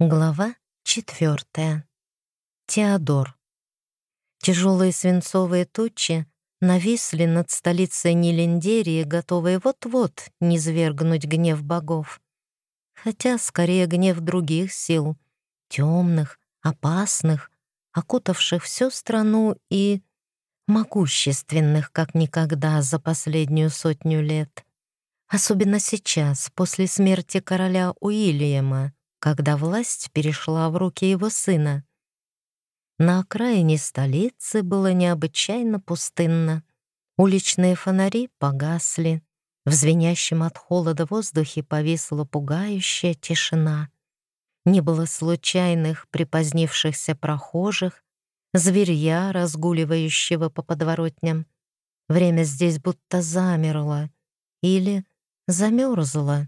Глава четвертая. Теодор. Тяжелые свинцовые тучи нависли над столицей Нилендерии, готовые вот-вот низвергнуть гнев богов. Хотя скорее гнев других сил, темных, опасных, окутавших всю страну и могущественных, как никогда за последнюю сотню лет. Особенно сейчас, после смерти короля Уильяма, когда власть перешла в руки его сына. На окраине столицы было необычайно пустынно. Уличные фонари погасли. В звенящем от холода воздухе повисла пугающая тишина. Не было случайных припозднившихся прохожих, зверья, разгуливающего по подворотням. Время здесь будто замерло или замерзло.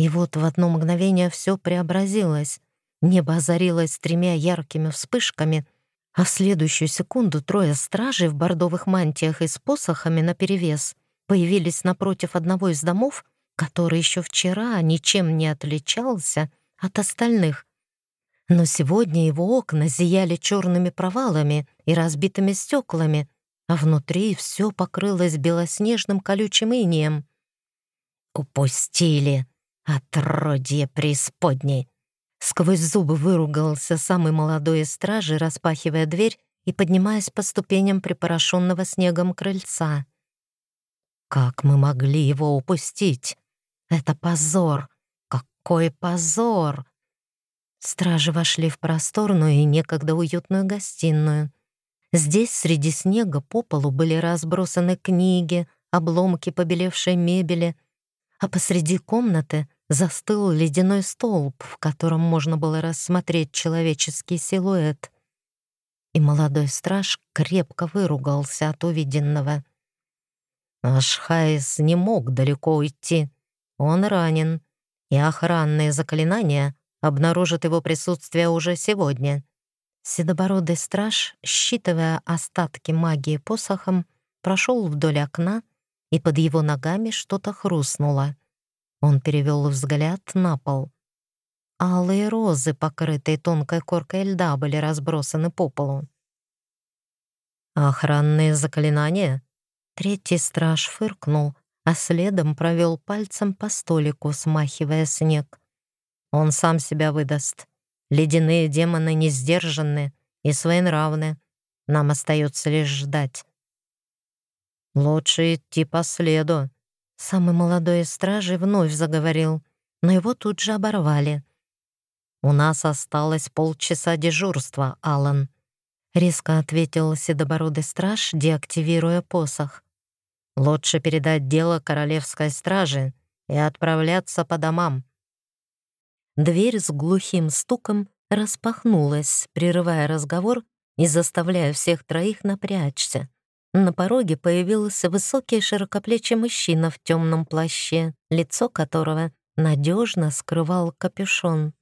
И вот в одно мгновение все преобразилось. Небо озарилось тремя яркими вспышками, а в следующую секунду трое стражей в бордовых мантиях и с посохами наперевес появились напротив одного из домов, который еще вчера ничем не отличался от остальных. Но сегодня его окна зияли черными провалами и разбитыми стеклами, а внутри все покрылось белоснежным колючим инием. «Упустили!» «Отродье преисподней!» Сквозь зубы выругался самый молодой из стражи, распахивая дверь и поднимаясь по ступеням припорошенного снегом крыльца. «Как мы могли его упустить? Это позор! Какой позор!» Стражи вошли в просторную и некогда уютную гостиную. Здесь среди снега по полу были разбросаны книги, обломки побелевшей мебели, а посреди комнаты застыл ледяной столб, в котором можно было рассмотреть человеческий силуэт. И молодой страж крепко выругался от увиденного. Ашхайс не мог далеко уйти. Он ранен, и охранные заклинания обнаружат его присутствие уже сегодня. Седобородый страж, считывая остатки магии посохом, прошел вдоль окна, и под его ногами что-то хрустнуло. Он перевел взгляд на пол. Алые розы, покрытые тонкой коркой льда, были разбросаны по полу. «Охранные заклинания?» Третий страж фыркнул, а следом провел пальцем по столику, смахивая снег. «Он сам себя выдаст. Ледяные демоны не сдержаны и своенравны. Нам остается лишь ждать». «Лучше идти по следу», Самый молодой из стражей вновь заговорил, но его тут же оборвали. «У нас осталось полчаса дежурства, Алан», — резко ответил седобородый страж, деактивируя посох. «Лучше передать дело королевской страже и отправляться по домам». Дверь с глухим стуком распахнулась, прерывая разговор и заставляя всех троих напрячься. На пороге появился высокий широкоплечий мужчина в темном плаще, лицо которого надежно скрывал капюшон.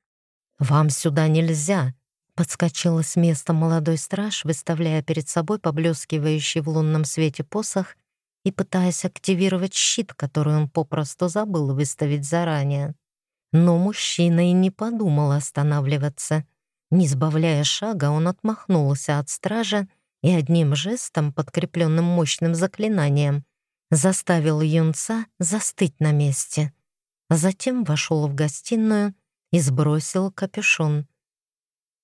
«Вам сюда нельзя!» — подскочил с места молодой страж, выставляя перед собой поблескивающий в лунном свете посох и пытаясь активировать щит, который он попросту забыл выставить заранее. Но мужчина и не подумал останавливаться. Не сбавляя шага, он отмахнулся от стража и одним жестом, подкрепленным мощным заклинанием, заставил юнца застыть на месте. Затем вошел в гостиную и сбросил капюшон.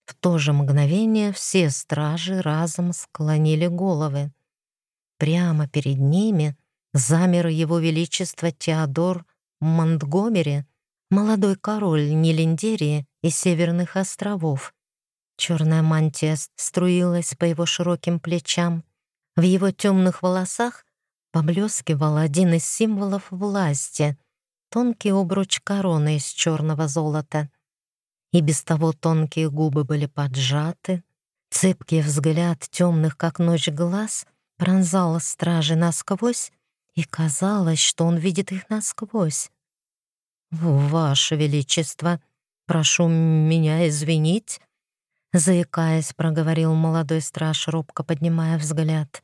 В то же мгновение все стражи разом склонили головы. Прямо перед ними замер его величество Теодор Монтгомери, молодой король Нилендерии и Северных островов, Черная мантия струилась по его широким плечам. В его темных волосах поблескивал один из символов власти — тонкий обруч короны из черного золота. И без того тонкие губы были поджаты, цепкий взгляд темных, как ночь, глаз пронзал стражи насквозь, и казалось, что он видит их насквозь. «Ваше Величество, прошу меня извинить», заикаясь, проговорил молодой страж, робко поднимая взгляд.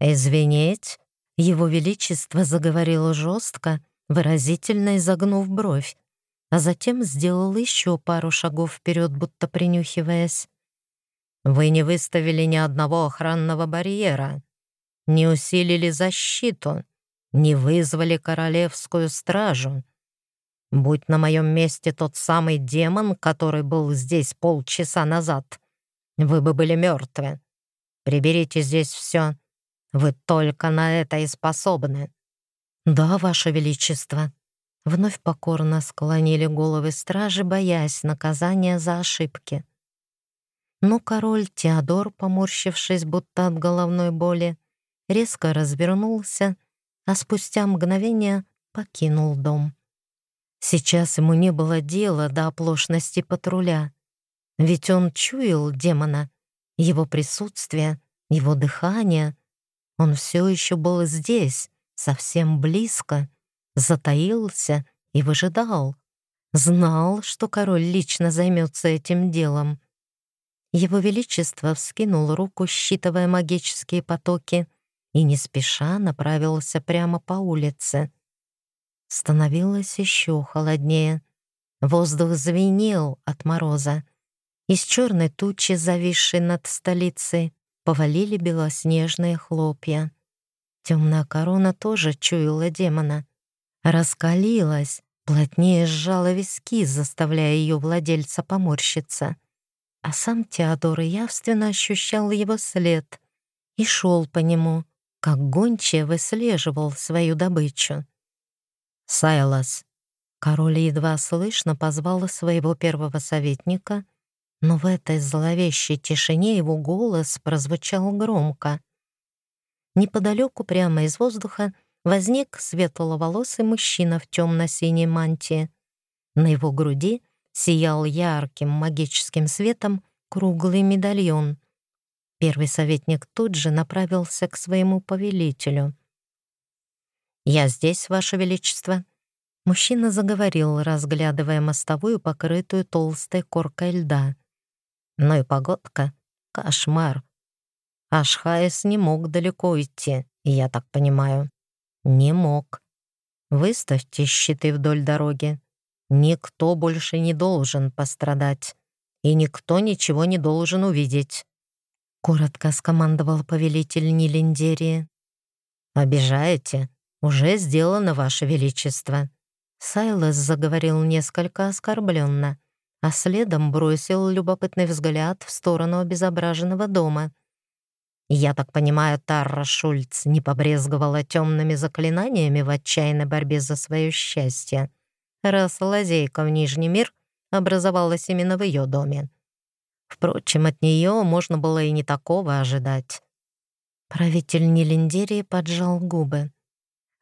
«Извинить?» Его Величество заговорило жестко, выразительно изогнув бровь. а затем сделал еще пару шагов вперед, будто принюхиваясь. «Вы не выставили ни одного охранного барьера, не усилили защиту, не вызвали королевскую стражу. Будь на моем месте тот самый демон, который был здесь полчаса назад, вы бы были мертвы. Приберите здесь все. Вы только на это и способны». «Да, Ваше Величество». Вновь покорно склонили головы стражи, боясь наказания за ошибки. Но король Теодор, поморщившись будто от головной боли, резко развернулся, а спустя мгновение покинул дом. Сейчас ему не было дела до оплошности патруля, ведь он чуял демона, его присутствие, его дыхание. Он все еще был здесь, совсем близко, затаился и выжидал. Знал, что король лично займется этим делом. Его Величество вскинул руку, считывая магические потоки, и не спеша направился прямо по улице. Становилось еще холоднее. Воздух звенел от мороза. Из черной тучи, зависшей над столицей, повалили белоснежные хлопья. Темная корона тоже чуяла демона. Раскалилась, плотнее сжала виски, заставляя ее владельца поморщиться. А сам Теодор явственно ощущал его след и шел по нему, как гончая выслеживал свою добычу. «Сайлас!» Король едва слышно позвал своего первого советника, но в этой зловещей тишине его голос прозвучал громко. Неподалеку, прямо из воздуха, возник светловолосый мужчина в темно-синей мантии. На его груди сиял ярким магическим светом круглый медальон. Первый советник тут же направился к своему повелителю. «Я здесь, Ваше Величество». Мужчина заговорил, разглядывая мостовую, покрытую толстой коркой льда. «Ну и погодка. Кошмар. Ашхаес не мог далеко идти, я так понимаю. Не мог. Выставьте щиты вдоль дороги. Никто больше не должен пострадать. И никто ничего не должен увидеть. Коротко скомандовал повелитель Нилиндерии. «Обижаете? Уже сделано, Ваше Величество». Сайлос заговорил несколько оскорбленно, а следом бросил любопытный взгляд в сторону обезображенного дома. Я так понимаю, Тарра Шульц не побрезговала темными заклинаниями в отчаянной борьбе за свое счастье, раз лазейка в Нижний мир образовалась именно в ее доме. Впрочем, от нее можно было и не такого ожидать. Правитель Нелиндерии поджал губы.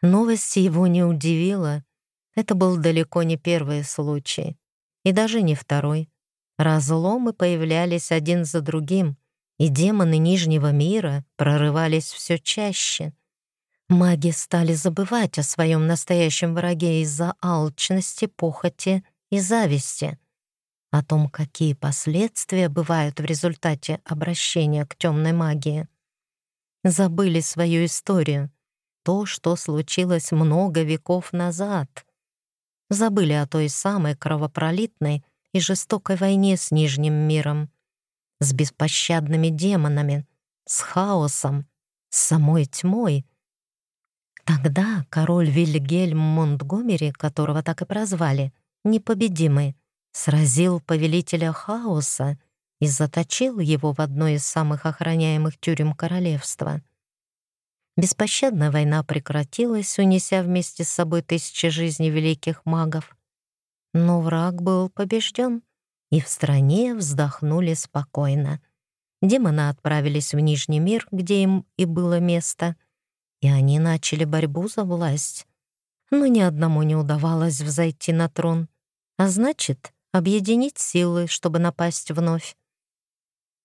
Новость его не удивила. Это был далеко не первый случай. И даже не второй. Разломы появлялись один за другим — и демоны Нижнего мира прорывались все чаще. Маги стали забывать о своем настоящем враге из-за алчности, похоти и зависти, о том, какие последствия бывают в результате обращения к темной магии. Забыли свою историю, то, что случилось много веков назад. Забыли о той самой кровопролитной и жестокой войне с Нижним миром с беспощадными демонами, с хаосом, с самой тьмой. Тогда король Вильгельм Монтгомери, которого так и прозвали, непобедимый, сразил повелителя хаоса и заточил его в одной из самых охраняемых тюрем королевства. Беспощадная война прекратилась, унеся вместе с собой тысячи жизней великих магов. Но враг был побежден и в стране вздохнули спокойно. Демоны отправились в Нижний мир, где им и было место, и они начали борьбу за власть. Но ни одному не удавалось взойти на трон, а значит, объединить силы, чтобы напасть вновь.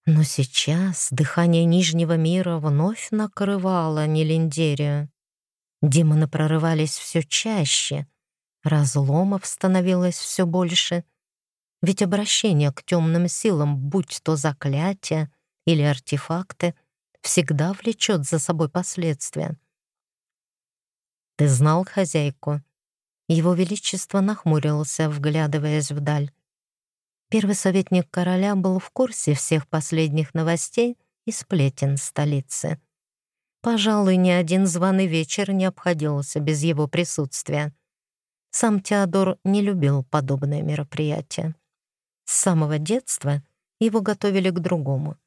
Но сейчас дыхание Нижнего мира вновь накрывало Нелиндерию. Демоны прорывались все чаще, разломов становилось все больше — ведь обращение к темным силам, будь то заклятие или артефакты, всегда влечет за собой последствия. «Ты знал хозяйку?» его Величество нахмурился, вглядываясь вдаль. Первый советник короля был в курсе всех последних новостей и сплетен столицы. Пожалуй, ни один званый вечер не обходился без его присутствия. Сам Теодор не любил подобные мероприятия. С самого детства его готовили к другому.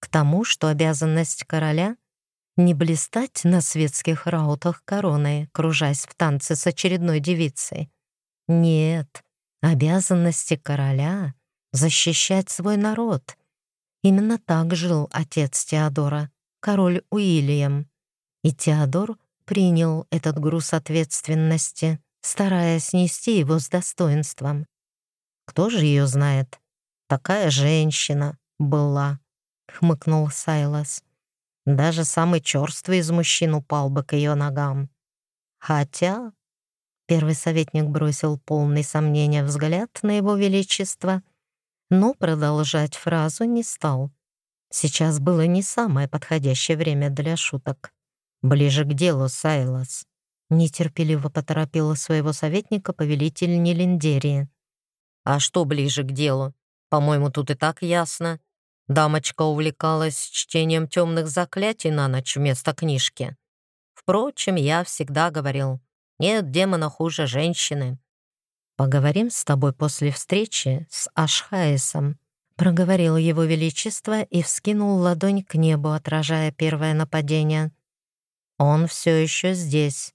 К тому, что обязанность короля — не блистать на светских раутах короной, кружась в танце с очередной девицей. Нет, обязанности короля — защищать свой народ. Именно так жил отец Теодора, король Уильям. И Теодор принял этот груз ответственности, стараясь нести его с достоинством. Кто же ее знает? Такая женщина была, хмыкнул Сайлас. Даже самый черствый из мужчин упал бы к ее ногам. Хотя первый советник бросил полный сомнения взгляд на его величество, но продолжать фразу не стал. Сейчас было не самое подходящее время для шуток. Ближе к делу, Сайлас. Нетерпеливо поторопила своего советника повелитель Нелиндерии. «А что ближе к делу? По-моему, тут и так ясно. Дамочка увлекалась чтением темных заклятий на ночь вместо книжки. Впрочем, я всегда говорил, нет демона хуже женщины. «Поговорим с тобой после встречи с Ашхаесом», проговорил его величество и вскинул ладонь к небу, отражая первое нападение. «Он все еще здесь».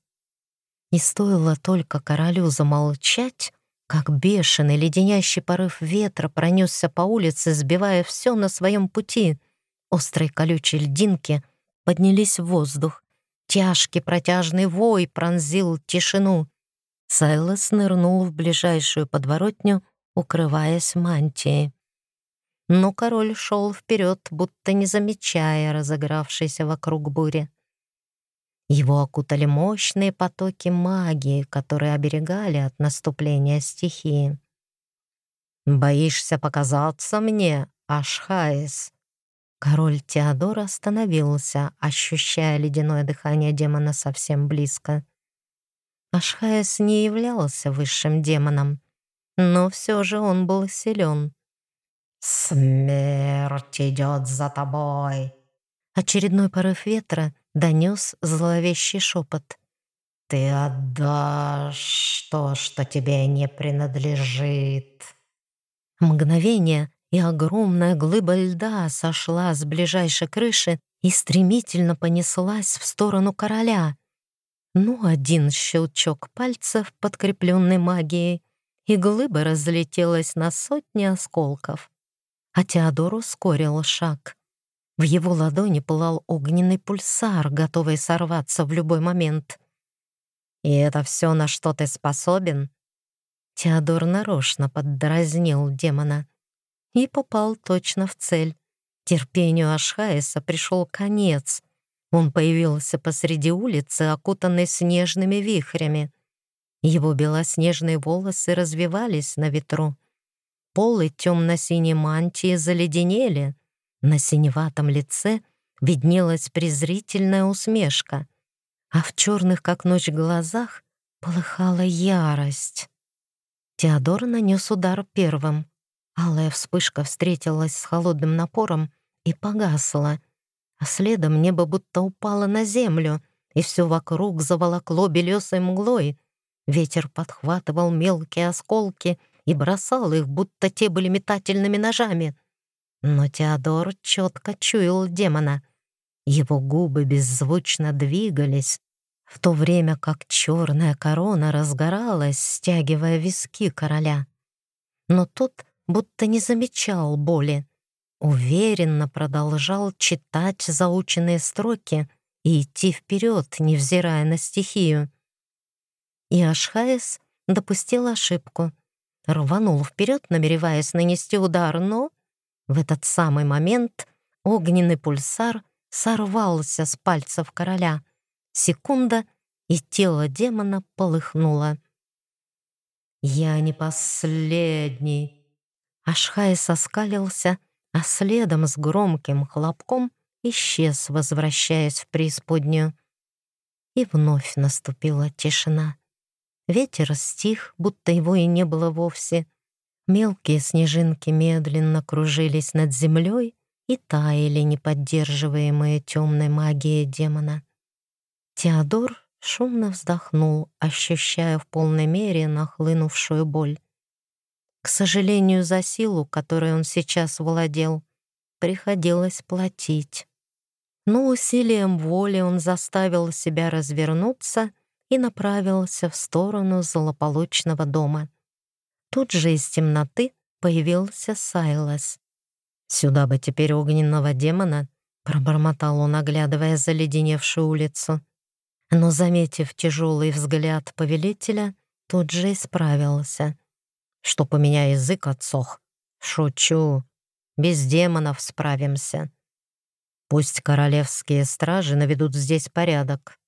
И стоило только королю замолчать, как бешеный леденящий порыв ветра пронесся по улице, сбивая все на своем пути. Острые колючие льдинки поднялись в воздух. Тяжкий протяжный вой пронзил тишину. Сайлос нырнул в ближайшую подворотню, укрываясь мантией. Но король шел вперед, будто не замечая разыгравшейся вокруг бури. Его окутали мощные потоки магии, которые оберегали от наступления стихии. «Боишься показаться мне, Ашхаис?» Король Теодор остановился, ощущая ледяное дыхание демона совсем близко. Ашхаис не являлся высшим демоном, но все же он был силен. «Смерть идет за тобой!» Очередной порыв ветра донес зловещий шепот. «Ты отдашь то, что тебе не принадлежит». Мгновение, и огромная глыба льда сошла с ближайшей крыши и стремительно понеслась в сторону короля. Ну, один щелчок пальцев, подкрепленный магией, и глыба разлетелась на сотни осколков. А Теодор ускорил шаг. В его ладони пылал огненный пульсар, готовый сорваться в любой момент. «И это все, на что ты способен?» Теодор нарочно поддразнил демона и попал точно в цель. Терпению Ашхаеса пришел конец. Он появился посреди улицы, окутанный снежными вихрями. Его белоснежные волосы развивались на ветру. Полы темно-синей мантии заледенели, на синеватом лице виднелась презрительная усмешка, а в черных, как ночь, глазах полыхала ярость. Теодор нанес удар первым. Алая вспышка встретилась с холодным напором и погасла, а следом небо будто упало на землю, и все вокруг заволокло белесой мглой. Ветер подхватывал мелкие осколки и бросал их, будто те были метательными ножами — но Теодор четко чуял демона. Его губы беззвучно двигались, в то время как черная корона разгоралась, стягивая виски короля. Но тот будто не замечал боли, уверенно продолжал читать заученные строки и идти вперед, невзирая на стихию. И Ашхаес допустил ошибку. Рванул вперед, намереваясь нанести удар, но в этот самый момент огненный пульсар сорвался с пальцев короля. Секунда, и тело демона полыхнуло. «Я не последний!» Ашхай соскалился, а следом с громким хлопком исчез, возвращаясь в преисподнюю. И вновь наступила тишина. Ветер стих, будто его и не было вовсе. Мелкие снежинки медленно кружились над землей и таяли, не поддерживаемые темной магией демона. Теодор шумно вздохнул, ощущая в полной мере нахлынувшую боль. К сожалению, за силу, которой он сейчас владел, приходилось платить. Но усилием воли он заставил себя развернуться и направился в сторону злополучного дома. Тут же из темноты появился Сайлас. «Сюда бы теперь огненного демона», — пробормотал он, оглядывая заледеневшую улицу. Но, заметив тяжелый взгляд повелителя, тут же исправился. «Чтоб у меня язык отсох. Шучу. Без демонов справимся. Пусть королевские стражи наведут здесь порядок.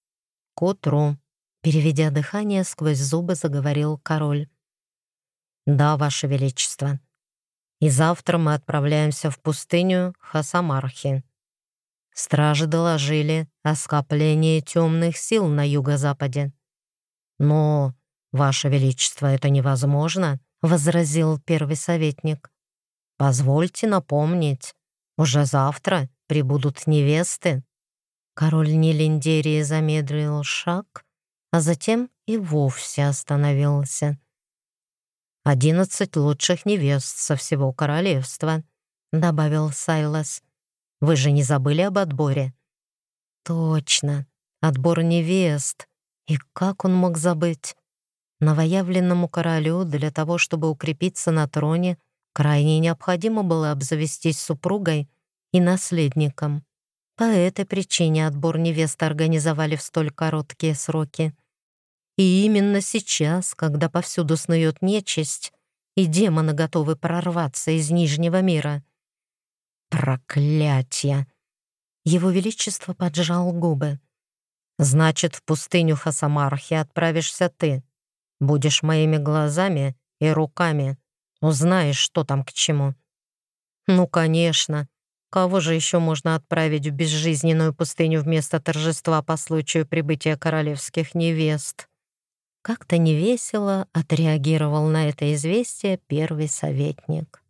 К утру Переведя дыхание, сквозь зубы заговорил король. «Да, Ваше Величество. И завтра мы отправляемся в пустыню Хасамархи. Стражи доложили о скоплении темных сил на юго-западе. Но, Ваше Величество, это невозможно», — возразил первый советник. «Позвольте напомнить, уже завтра прибудут невесты». Король Нелиндерии замедлил шаг, а затем и вовсе остановился. «Одиннадцать лучших невест со всего королевства», — добавил Сайлас. «Вы же не забыли об отборе?» «Точно, отбор невест. И как он мог забыть?» Новоявленному королю для того, чтобы укрепиться на троне, крайне необходимо было обзавестись супругой и наследником. По этой причине отбор невесты организовали в столь короткие сроки. И именно сейчас, когда повсюду снует нечисть, и демоны готовы прорваться из Нижнего мира. Проклятье! Его Величество поджал губы. «Значит, в пустыню Хасамархи отправишься ты. Будешь моими глазами и руками. Узнаешь, что там к чему». «Ну, конечно. Кого же еще можно отправить в безжизненную пустыню вместо торжества по случаю прибытия королевских невест?» Как-то невесело отреагировал на это известие первый советник.